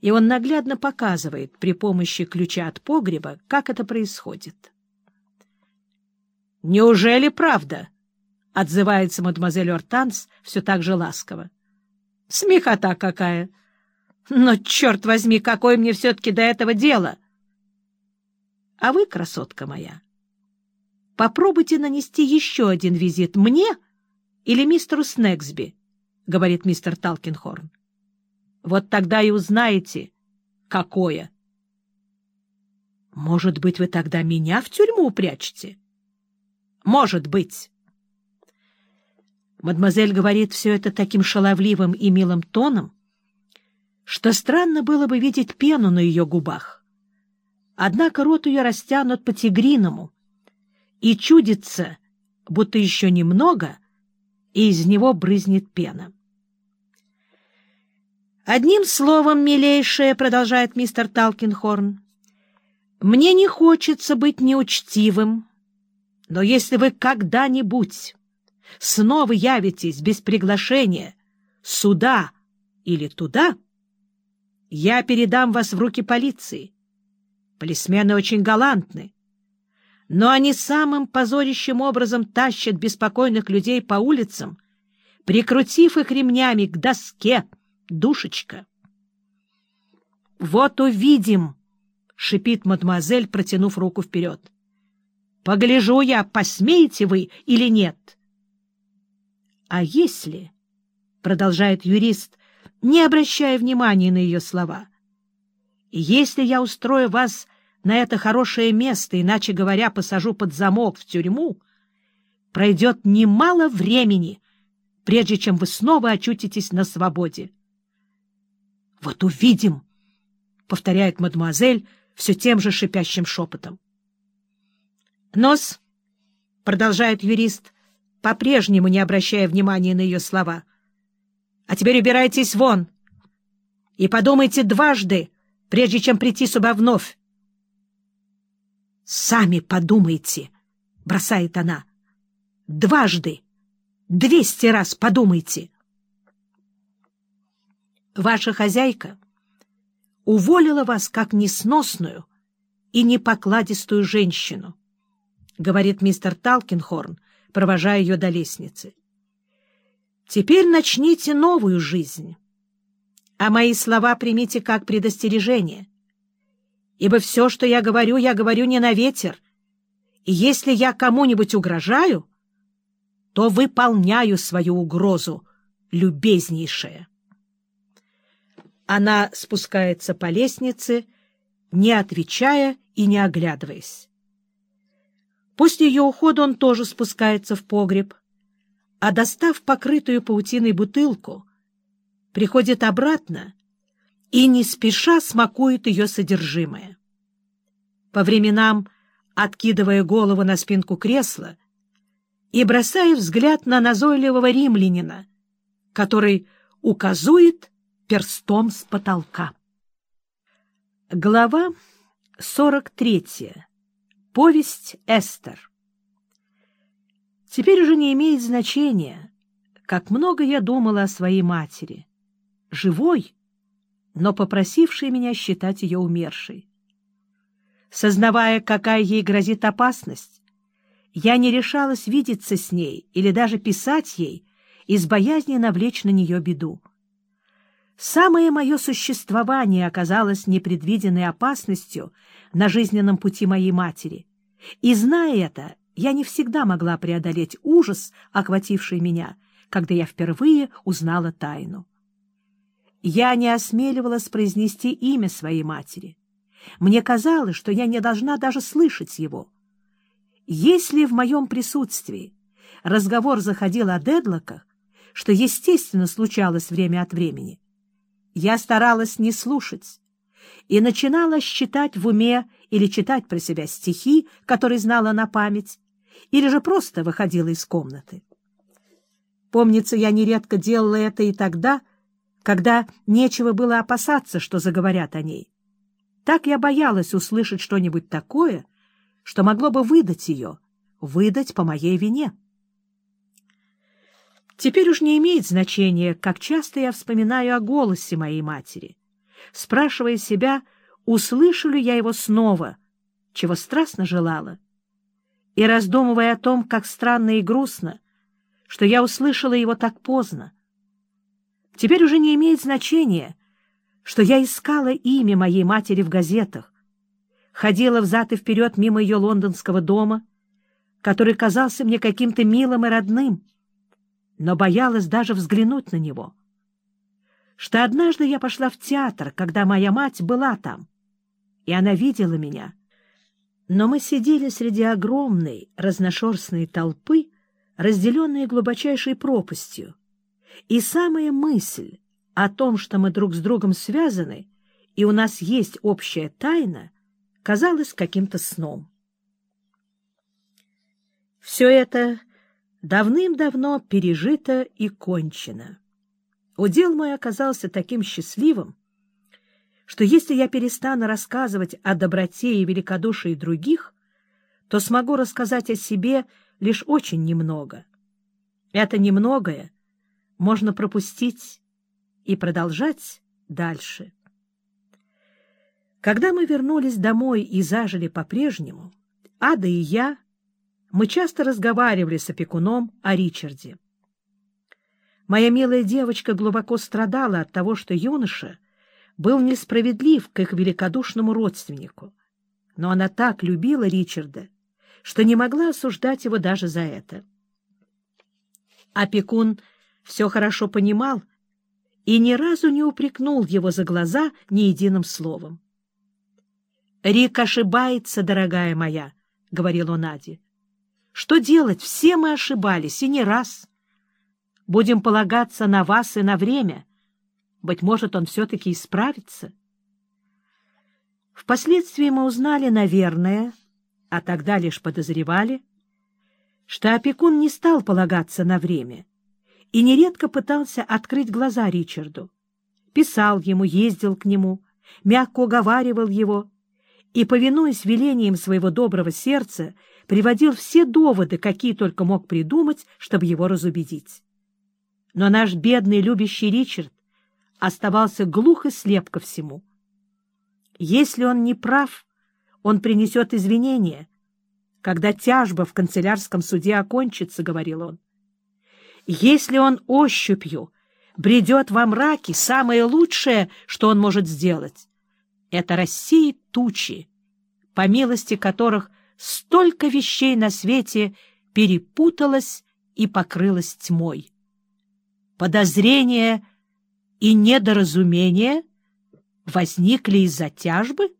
и он наглядно показывает при помощи ключа от погреба, как это происходит. «Неужели правда?» — отзывается мадемуазель Ортанс все так же ласково. «Смехота какая! Но, черт возьми, какое мне все-таки до этого дело!» «А вы, красотка моя, попробуйте нанести еще один визит мне или мистеру Снегсби», — говорит мистер Талкинхорн. Вот тогда и узнаете, какое. Может быть, вы тогда меня в тюрьму упрячете? Может быть. Мадемуазель говорит все это таким шаловливым и милым тоном, что странно было бы видеть пену на ее губах. Однако рот ее растянут по-тигриному, и чудится, будто еще немного, и из него брызнет пена. «Одним словом, милейшая, — продолжает мистер Талкинхорн, — мне не хочется быть неучтивым, но если вы когда-нибудь снова явитесь без приглашения сюда или туда, я передам вас в руки полиции. Полисмены очень галантны, но они самым позорящим образом тащат беспокойных людей по улицам, прикрутив их ремнями к доске, душечка. — Вот увидим, — шипит мадемуазель, протянув руку вперед. — Погляжу я, посмеете вы или нет. — А если, — продолжает юрист, не обращая внимания на ее слова, — если я устрою вас на это хорошее место, иначе говоря, посажу под замок в тюрьму, пройдет немало времени, прежде чем вы снова очутитесь на свободе. — Вот увидим! — повторяет мадемуазель все тем же шипящим шепотом. — Нос, — продолжает юрист, по-прежнему не обращая внимания на ее слова, — а теперь убирайтесь вон и подумайте дважды, прежде чем прийти сюда вновь. — Сами подумайте, — бросает она. — Дважды, двести раз подумайте. — Ваша хозяйка уволила вас как несносную и непокладистую женщину, — говорит мистер Талкинхорн, провожая ее до лестницы. Теперь начните новую жизнь, а мои слова примите как предостережение, ибо все, что я говорю, я говорю не на ветер, и если я кому-нибудь угрожаю, то выполняю свою угрозу, любезнейшая. Она спускается по лестнице, не отвечая и не оглядываясь. После ее ухода он тоже спускается в погреб, а, достав покрытую паутиной бутылку, приходит обратно и не спеша смакует ее содержимое. По временам, откидывая голову на спинку кресла и бросая взгляд на назойливого римлянина, который указует перстом с потолка. Глава 43. Повесть Эстер. Теперь уже не имеет значения, как много я думала о своей матери, живой, но попросившей меня считать ее умершей. Сознавая, какая ей грозит опасность, я не решалась видеться с ней или даже писать ей из боязни навлечь на нее беду. Самое мое существование оказалось непредвиденной опасностью на жизненном пути моей матери. И, зная это, я не всегда могла преодолеть ужас, охвативший меня, когда я впервые узнала тайну. Я не осмеливалась произнести имя своей матери. Мне казалось, что я не должна даже слышать его. Если в моем присутствии разговор заходил о Дедлоках, что, естественно, случалось время от времени, я старалась не слушать и начинала считать в уме или читать про себя стихи, которые знала на память, или же просто выходила из комнаты. Помнится, я нередко делала это и тогда, когда нечего было опасаться, что заговорят о ней. Так я боялась услышать что-нибудь такое, что могло бы выдать ее, выдать по моей вине. Теперь уж не имеет значения, как часто я вспоминаю о голосе моей матери, спрашивая себя, услышу ли я его снова, чего страстно желала, и раздумывая о том, как странно и грустно, что я услышала его так поздно. Теперь уже не имеет значения, что я искала имя моей матери в газетах, ходила взад и вперед мимо ее лондонского дома, который казался мне каким-то милым и родным, но боялась даже взглянуть на него. Что однажды я пошла в театр, когда моя мать была там, и она видела меня. Но мы сидели среди огромной разношерстной толпы, разделенной глубочайшей пропастью, и самая мысль о том, что мы друг с другом связаны, и у нас есть общая тайна, казалась каким-то сном. Все это давным-давно пережито и кончено. Удел мой оказался таким счастливым, что если я перестану рассказывать о доброте и великодушии других, то смогу рассказать о себе лишь очень немного. Это немногое можно пропустить и продолжать дальше. Когда мы вернулись домой и зажили по-прежнему, Ада и я, мы часто разговаривали с опекуном о Ричарде. Моя милая девочка глубоко страдала от того, что юноша был несправедлив к их великодушному родственнику. Но она так любила Ричарда, что не могла осуждать его даже за это. Опекун все хорошо понимал и ни разу не упрекнул его за глаза ни единым словом. «Рик ошибается, дорогая моя», — говорил он Наде. «Что делать? Все мы ошибались, и не раз. Будем полагаться на вас и на время. Быть может, он все-таки исправится». Впоследствии мы узнали, наверное, а тогда лишь подозревали, что опекун не стал полагаться на время и нередко пытался открыть глаза Ричарду. Писал ему, ездил к нему, мягко уговаривал его и, повинуясь велениям своего доброго сердца, приводил все доводы, какие только мог придумать, чтобы его разубедить. Но наш бедный любящий Ричард оставался глух и слеп ко всему. Если он не прав, он принесет извинения. Когда тяжба в канцелярском суде окончится, — говорил он. Если он ощупью бредет во мраке, самое лучшее, что он может сделать, — это рассеять тучи, по милости которых столько вещей на свете перепуталось и покрылось тьмой. Подозрения и недоразумения возникли из-за тяжбы?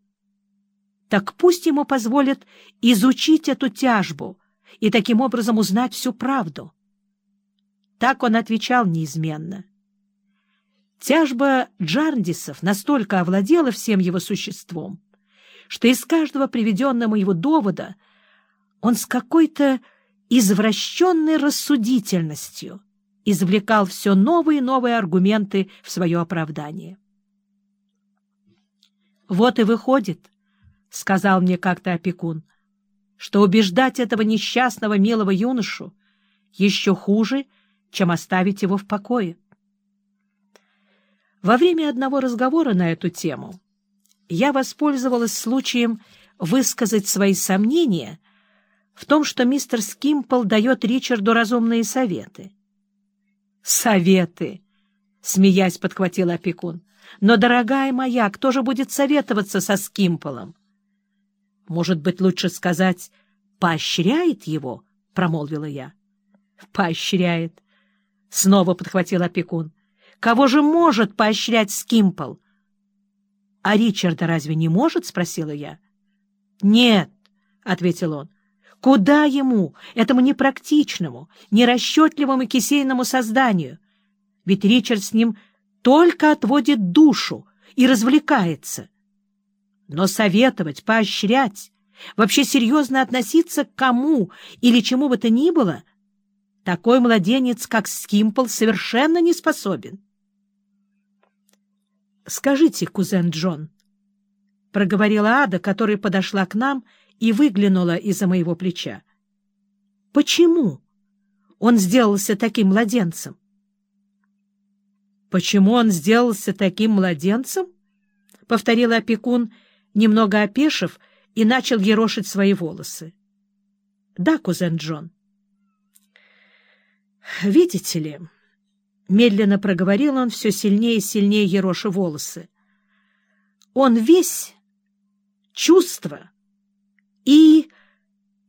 так пусть ему позволят изучить эту тяжбу и таким образом узнать всю правду. Так он отвечал неизменно. Тяжба Джарндисов настолько овладела всем его существом, что из каждого приведенного его довода он с какой-то извращенной рассудительностью извлекал все новые и новые аргументы в свое оправдание. Вот и выходит, — сказал мне как-то опекун, — что убеждать этого несчастного милого юношу еще хуже, чем оставить его в покое. Во время одного разговора на эту тему я воспользовалась случаем высказать свои сомнения в том, что мистер Скимпл дает Ричарду разумные советы. «Советы!» — смеясь подхватил опекун. «Но, дорогая моя, кто же будет советоваться со Скимполом?» Может быть, лучше сказать, поощряет его, — промолвила я. — Поощряет. Снова подхватил опекун. — Кого же может поощрять Скимпл? — А Ричарда разве не может? — спросила я. — Нет, — ответил он. — Куда ему, этому непрактичному, нерасчетливому кисейному созданию? Ведь Ричард с ним только отводит душу и развлекается. — но советовать, поощрять, вообще серьезно относиться к кому или чему бы то ни было, такой младенец, как Скимпл, совершенно не способен. «Скажите, кузен Джон», — проговорила Ада, которая подошла к нам и выглянула из-за моего плеча, — «почему он сделался таким младенцем?» «Почему он сделался таким младенцем?» — повторил опекун, немного опешив, и начал ерошить свои волосы. — Да, кузен Джон. — Видите ли, — медленно проговорил он, все сильнее и сильнее ероша волосы, — он весь чувство и,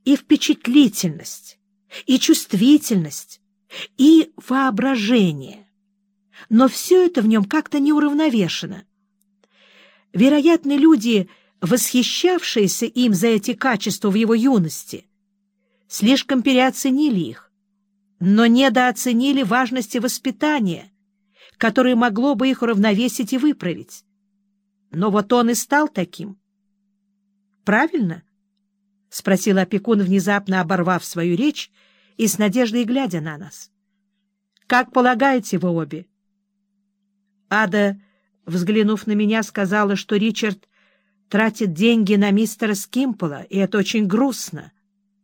и впечатлительность, и чувствительность, и воображение. Но все это в нем как-то неуравновешено. Вероятно, люди, восхищавшиеся им за эти качества в его юности, слишком переоценили их, но недооценили важности воспитания, которое могло бы их уравновесить и выправить. Но вот он и стал таким. Правильно? — спросил опекун, внезапно оборвав свою речь и с надеждой глядя на нас. — Как полагаете вы обе? Ада, взглянув на меня, сказала, что Ричард тратит деньги на мистера Скимпола, и это очень грустно.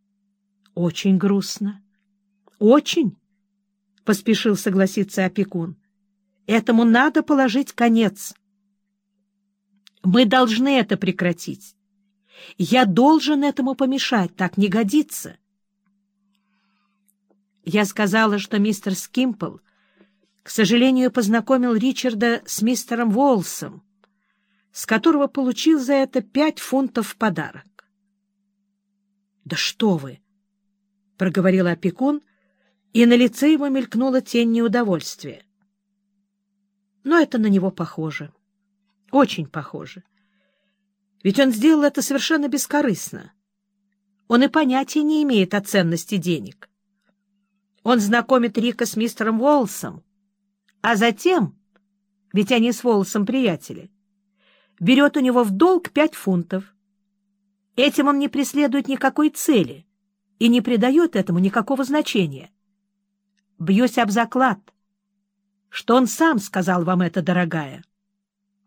— Очень грустно. — Очень, — поспешил согласиться опекун. — Этому надо положить конец. Мы должны это прекратить. Я должен этому помешать, так не годится. Я сказала, что мистер Скимпл, к сожалению, познакомил Ричарда с мистером Волсом, с которого получил за это пять фунтов в подарок. — Да что вы! — проговорил опекун, и на лице его мелькнула тень неудовольствия. Но это на него похоже. Очень похоже. — ведь он сделал это совершенно бескорыстно. Он и понятия не имеет о ценности денег. Он знакомит Рика с мистером Уолсом, а затем, ведь они с Уолсом приятели, берет у него в долг пять фунтов. Этим он не преследует никакой цели и не придает этому никакого значения. Бьюсь об заклад, что он сам сказал вам это, дорогая.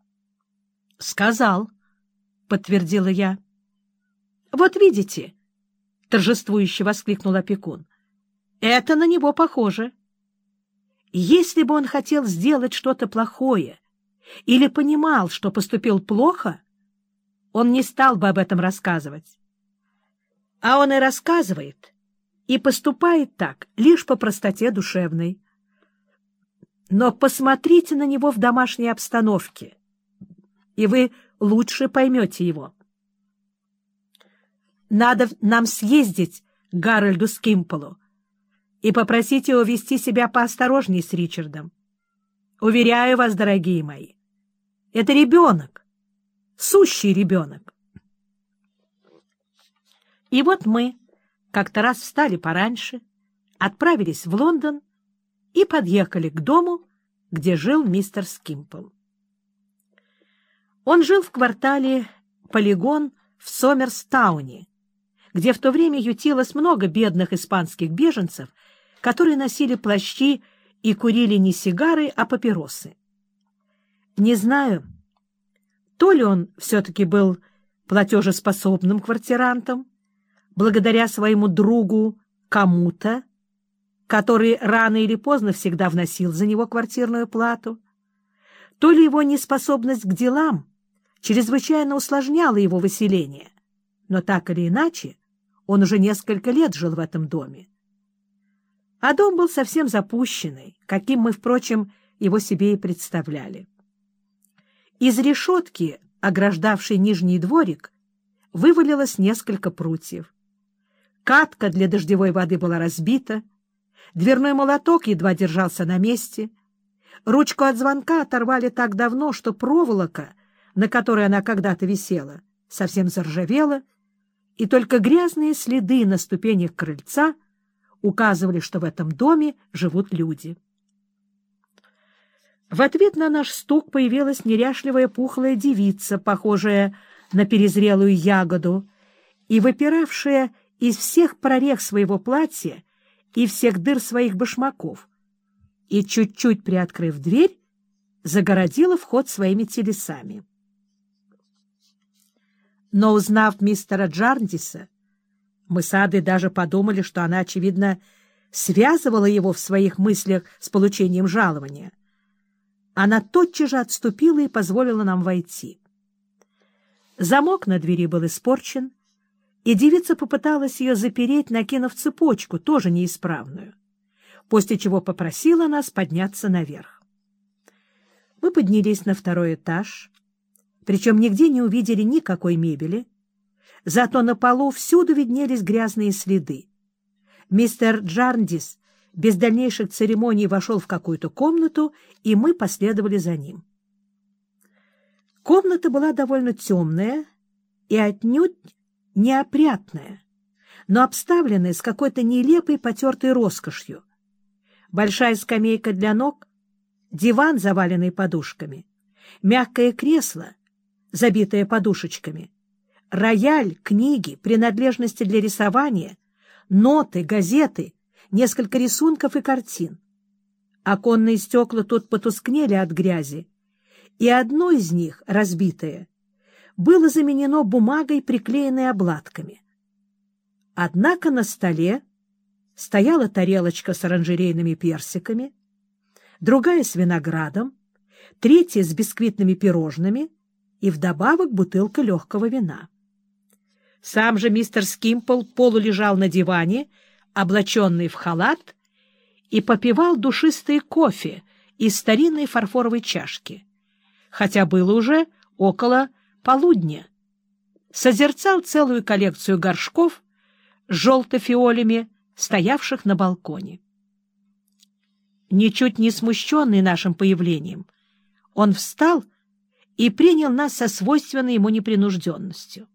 — Сказал, — подтвердила я. — Вот видите, — торжествующе воскликнул опекун, — это на него похоже. Если бы он хотел сделать что-то плохое или понимал, что поступил плохо, он не стал бы об этом рассказывать. А он и рассказывает, и поступает так лишь по простоте душевной. Но посмотрите на него в домашней обстановке, и вы лучше поймете его. Надо нам съездить к Гарольду Скимполу и попросить его вести себя поосторожнее с Ричардом. Уверяю вас, дорогие мои, это ребенок, сущий ребенок. И вот мы как-то раз встали пораньше, отправились в Лондон и подъехали к дому, где жил мистер Скимпл. Он жил в квартале «Полигон» в Сомерстауне, где в то время ютилось много бедных испанских беженцев, которые носили плащи и курили не сигары, а папиросы. Не знаю, то ли он все-таки был платежеспособным квартирантом, благодаря своему другу кому-то, который рано или поздно всегда вносил за него квартирную плату, то ли его неспособность к делам чрезвычайно усложняло его выселение, но так или иначе он уже несколько лет жил в этом доме. А дом был совсем запущенный, каким мы, впрочем, его себе и представляли. Из решетки, ограждавшей нижний дворик, вывалилось несколько прутьев. Катка для дождевой воды была разбита, дверной молоток едва держался на месте, ручку от звонка оторвали так давно, что проволока на которой она когда-то висела, совсем заржавела, и только грязные следы на ступенях крыльца указывали, что в этом доме живут люди. В ответ на наш стук появилась неряшливая пухлая девица, похожая на перезрелую ягоду, и выпиравшая из всех прорех своего платья и всех дыр своих башмаков, и, чуть-чуть приоткрыв дверь, загородила вход своими телесами. Но, узнав мистера Джарндиса, мы с Адой даже подумали, что она, очевидно, связывала его в своих мыслях с получением жалования. Она тотчас же отступила и позволила нам войти. Замок на двери был испорчен, и девица попыталась ее запереть, накинув цепочку, тоже неисправную, после чего попросила нас подняться наверх. Мы поднялись на второй этаж, причем нигде не увидели никакой мебели, зато на полу всюду виднелись грязные следы. Мистер Джарндис без дальнейших церемоний вошел в какую-то комнату, и мы последовали за ним. Комната была довольно темная и отнюдь неопрятная, но обставленная с какой-то нелепой потертой роскошью. Большая скамейка для ног, диван, заваленный подушками, мягкое кресло, забитое подушечками, рояль, книги, принадлежности для рисования, ноты, газеты, несколько рисунков и картин. Оконные стекла тут потускнели от грязи, и одно из них, разбитое, было заменено бумагой, приклеенной обладками. Однако на столе стояла тарелочка с оранжерейными персиками, другая с виноградом, третья с бисквитными пирожными и вдобавок бутылка легкого вина. Сам же мистер Скимпл полулежал на диване, облаченный в халат, и попивал душистый кофе из старинной фарфоровой чашки, хотя было уже около полудня, созерцал целую коллекцию горшков с желто-фиолями, стоявших на балконе. Ничуть не смущенный нашим появлением, он встал и принял нас со свойственной ему непринужденностью.